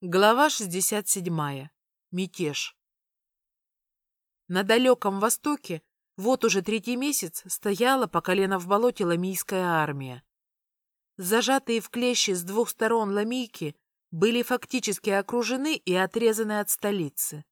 Глава 67. Мятеж. На далеком востоке вот уже третий месяц стояла по колено в болоте ламийская армия. Зажатые в клещи с двух сторон ламийки были фактически окружены и отрезаны от столицы.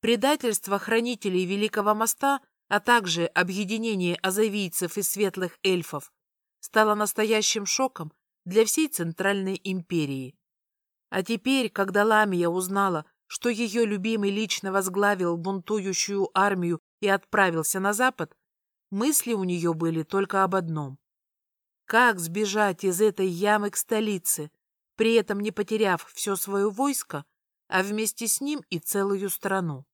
Предательство хранителей Великого моста, а также объединение азавийцев и светлых эльфов стало настоящим шоком для всей Центральной империи. А теперь, когда Ламия узнала, что ее любимый лично возглавил бунтующую армию и отправился на запад, мысли у нее были только об одном. Как сбежать из этой ямы к столице, при этом не потеряв все свое войско, а вместе с ним и целую страну?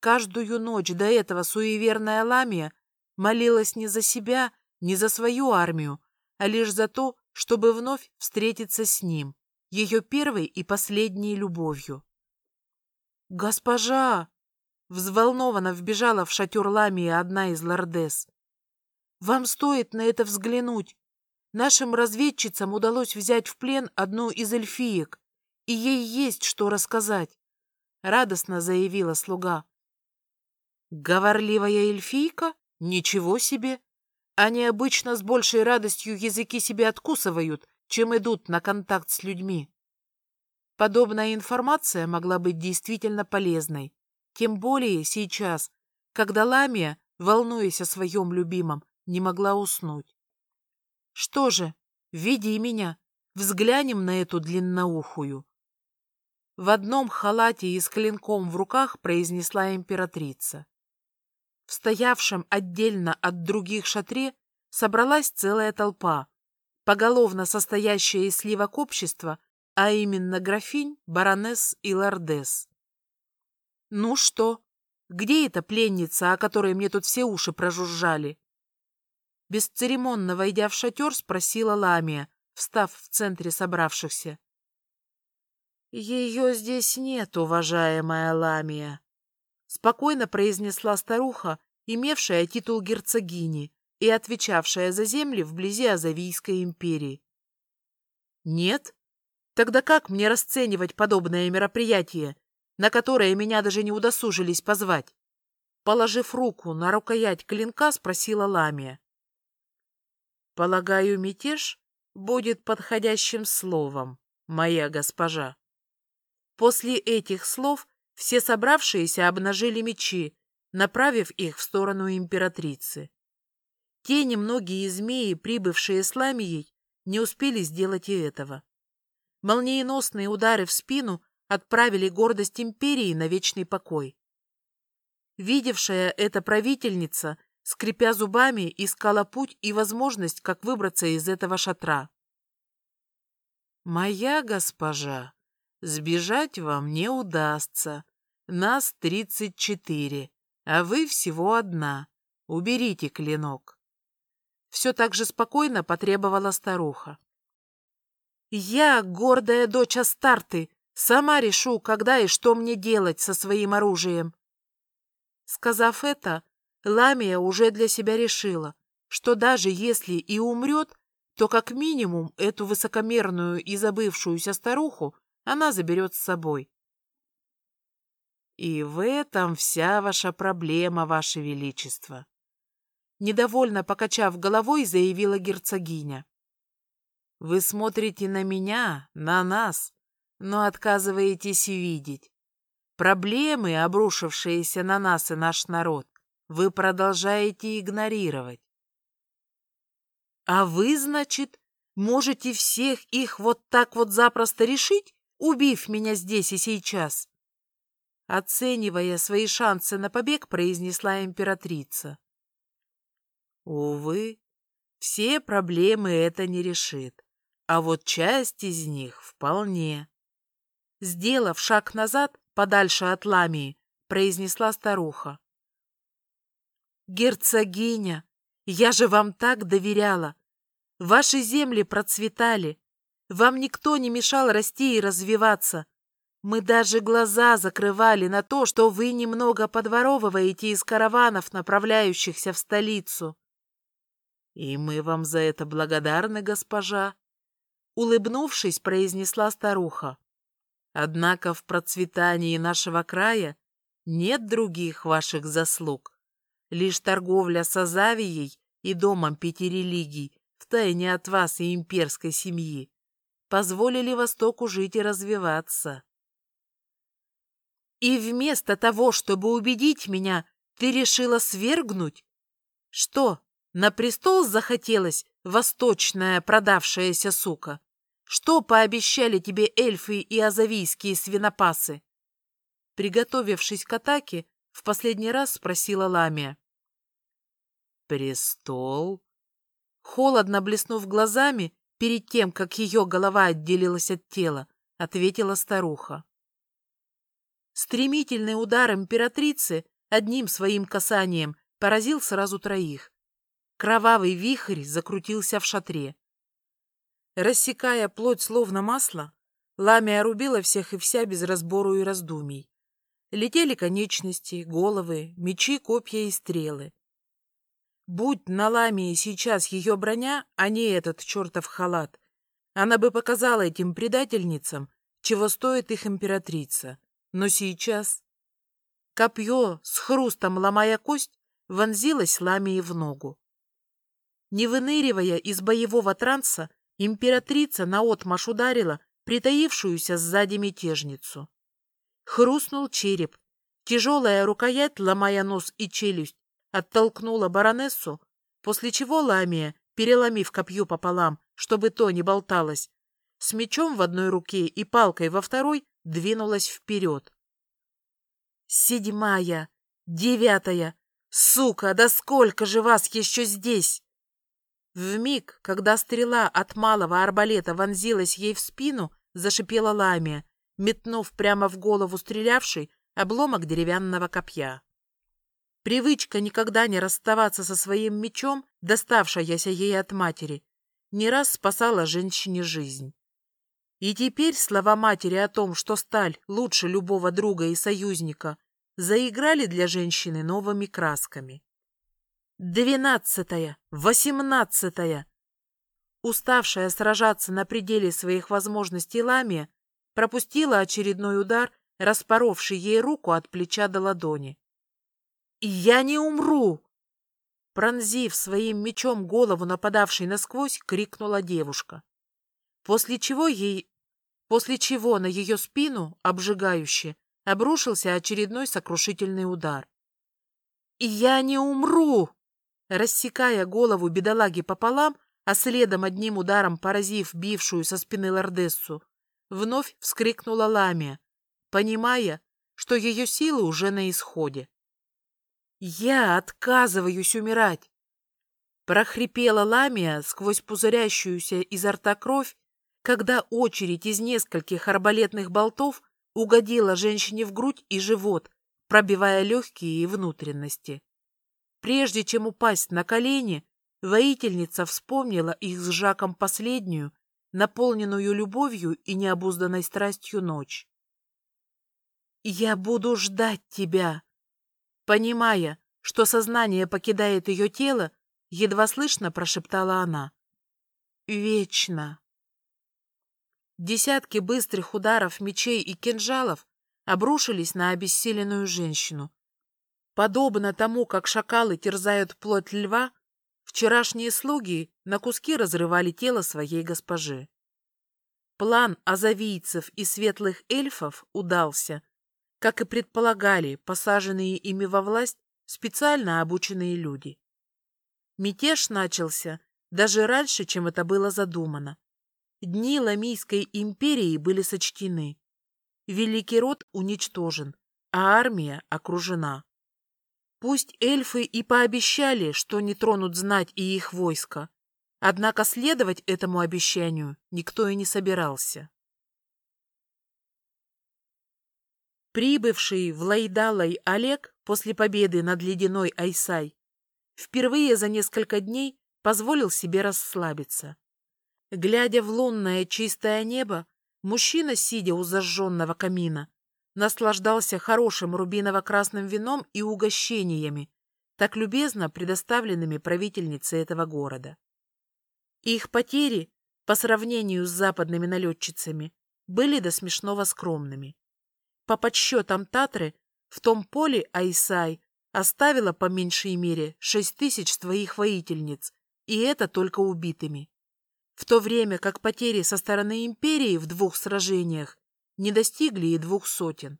Каждую ночь до этого суеверная Ламия молилась не за себя, не за свою армию, а лишь за то, чтобы вновь встретиться с ним ее первой и последней любовью. «Госпожа!» — взволнованно вбежала в шатер Ламии одна из лордес. «Вам стоит на это взглянуть. Нашим разведчицам удалось взять в плен одну из эльфиек, и ей есть что рассказать», — радостно заявила слуга. «Говорливая эльфийка? Ничего себе! Они обычно с большей радостью языки себе откусывают, чем идут на контакт с людьми. Подобная информация могла быть действительно полезной, тем более сейчас, когда Ламия, волнуясь о своем любимом, не могла уснуть. Что же, веди меня, взглянем на эту длинноухую. В одном халате и с клинком в руках произнесла императрица. В стоявшем отдельно от других шатре собралась целая толпа, поголовно состоящее из сливок общества, а именно графинь, баронесс и лордес. «Ну что? Где эта пленница, о которой мне тут все уши прожужжали?» Бесцеремонно войдя в шатер, спросила Ламия, встав в центре собравшихся. «Ее здесь нет, уважаемая Ламия», — спокойно произнесла старуха, имевшая титул герцогини, и отвечавшая за земли вблизи Азавийской империи. Нет? Тогда как мне расценивать подобное мероприятие, на которое меня даже не удосужились позвать? Положив руку на рукоять клинка, спросила Ламия. Полагаю, мятеж будет подходящим словом, моя госпожа. После этих слов все собравшиеся обнажили мечи, направив их в сторону императрицы. Те немногие змеи, прибывшие с ламией, не успели сделать и этого. Молниеносные удары в спину отправили гордость империи на вечный покой. Видевшая эта правительница, скрипя зубами, искала путь и возможность, как выбраться из этого шатра. «Моя госпожа, сбежать вам не удастся. Нас тридцать четыре, а вы всего одна. Уберите клинок». Все так же спокойно потребовала старуха. «Я, гордая дочь Астарты, сама решу, когда и что мне делать со своим оружием». Сказав это, Ламия уже для себя решила, что даже если и умрет, то как минимум эту высокомерную и забывшуюся старуху она заберет с собой. И в этом вся ваша проблема, ваше величество недовольно покачав головой, заявила герцогиня. Вы смотрите на меня, на нас, но отказываетесь видеть. Проблемы, обрушившиеся на нас и наш народ, вы продолжаете игнорировать. А вы, значит, можете всех их вот так вот запросто решить, убив меня здесь и сейчас? Оценивая свои шансы на побег, произнесла императрица. Увы, все проблемы это не решит, а вот часть из них вполне. Сделав шаг назад, подальше от Ламии, произнесла старуха. «Герцогиня, я же вам так доверяла. Ваши земли процветали. Вам никто не мешал расти и развиваться. Мы даже глаза закрывали на то, что вы немного подворовываете из караванов, направляющихся в столицу. «И мы вам за это благодарны, госпожа!» Улыбнувшись, произнесла старуха. Однако в процветании нашего края нет других ваших заслуг. Лишь торговля с Азавией и домом пяти религий втайне от вас и имперской семьи позволили Востоку жить и развиваться. И вместо того, чтобы убедить меня, ты решила свергнуть? Что, на престол захотелось, восточная продавшаяся сука? Что пообещали тебе эльфы и азавийские свинопасы? Приготовившись к атаке, в последний раз спросила Ламия. «Престол?» Холодно блеснув глазами, перед тем, как ее голова отделилась от тела, ответила старуха. Стремительный удар императрицы одним своим касанием поразил сразу троих. Кровавый вихрь закрутился в шатре. Рассекая плоть словно масло, ламя рубила всех и вся без разбору и раздумий. Летели конечности, головы, мечи, копья и стрелы. Будь на ламии сейчас ее броня, а не этот чертов халат, она бы показала этим предательницам, чего стоит их императрица. Но сейчас... Копье, с хрустом ломая кость, вонзилось ламии в ногу. Не выныривая из боевого транса, императрица наотмашь ударила притаившуюся сзади мятежницу. Хрустнул череп. Тяжелая рукоять, ломая нос и челюсть, оттолкнула баронессу, после чего Ламия, переломив копье пополам, чтобы то не болталось, с мечом в одной руке и палкой во второй двинулась вперед. «Седьмая! Девятая! Сука, да сколько же вас еще здесь?» В миг, когда стрела от малого арбалета вонзилась ей в спину, зашипела ламия, метнув прямо в голову стрелявшей обломок деревянного копья. Привычка никогда не расставаться со своим мечом, доставшаяся ей от матери, не раз спасала женщине жизнь. И теперь слова матери о том, что сталь лучше любого друга и союзника, заиграли для женщины новыми красками. Двенадцатая, восемнадцатая. Уставшая сражаться на пределе своих возможностей Ламия пропустила очередной удар, распоровший ей руку от плеча до ладони. «Я не умру!» Пронзив своим мечом голову нападавшей насквозь, крикнула девушка. После чего ей... После чего на ее спину, обжигающе, обрушился очередной сокрушительный удар. «Я не умру!» Рассекая голову бедолаги пополам, а следом одним ударом поразив бившую со спины лордессу, вновь вскрикнула Ламия, понимая, что ее силы уже на исходе. «Я отказываюсь умирать!» Прохрипела Ламия сквозь пузырящуюся изо рта кровь, когда очередь из нескольких арбалетных болтов угодила женщине в грудь и живот, пробивая легкие и внутренности. Прежде чем упасть на колени, воительница вспомнила их с Жаком последнюю, наполненную любовью и необузданной страстью ночь. «Я буду ждать тебя!» Понимая, что сознание покидает ее тело, едва слышно прошептала она. «Вечно!» Десятки быстрых ударов мечей и кинжалов обрушились на обессиленную женщину, Подобно тому, как шакалы терзают плоть льва, вчерашние слуги на куски разрывали тело своей госпожи. План азавийцев и светлых эльфов удался, как и предполагали посаженные ими во власть специально обученные люди. Мятеж начался даже раньше, чем это было задумано. Дни Ламийской империи были сочтены. Великий род уничтожен, а армия окружена. Пусть эльфы и пообещали, что не тронут знать и их войско, однако следовать этому обещанию никто и не собирался. Прибывший в Лайдалай Олег после победы над ледяной Айсай впервые за несколько дней позволил себе расслабиться. Глядя в лунное чистое небо, мужчина, сидя у зажженного камина, наслаждался хорошим рубиново-красным вином и угощениями, так любезно предоставленными правительницей этого города. Их потери, по сравнению с западными налетчицами, были до смешного скромными. По подсчетам Татры, в том поле Айсай оставила по меньшей мере шесть тысяч своих воительниц, и это только убитыми. В то время как потери со стороны империи в двух сражениях не достигли и двух сотен.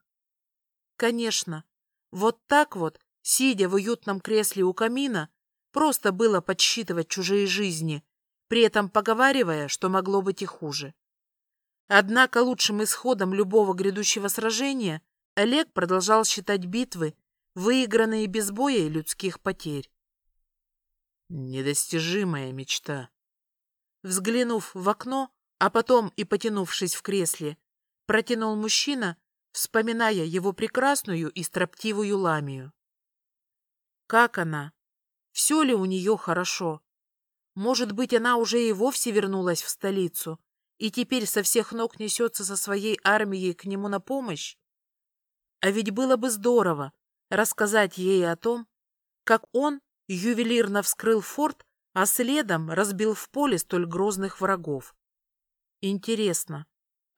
Конечно, вот так вот, сидя в уютном кресле у камина, просто было подсчитывать чужие жизни, при этом поговаривая, что могло быть и хуже. Однако лучшим исходом любого грядущего сражения Олег продолжал считать битвы, выигранные без боя и людских потерь. Недостижимая мечта. Взглянув в окно, а потом и потянувшись в кресле, протянул мужчина, вспоминая его прекрасную и строптивую ламию. Как она? Все ли у нее хорошо? Может быть, она уже и вовсе вернулась в столицу и теперь со всех ног несется со своей армией к нему на помощь? А ведь было бы здорово рассказать ей о том, как он ювелирно вскрыл форт, а следом разбил в поле столь грозных врагов. Интересно,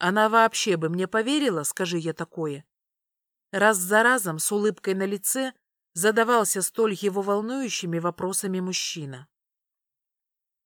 она вообще бы мне поверила, скажи я такое? Раз за разом с улыбкой на лице задавался столь его волнующими вопросами мужчина.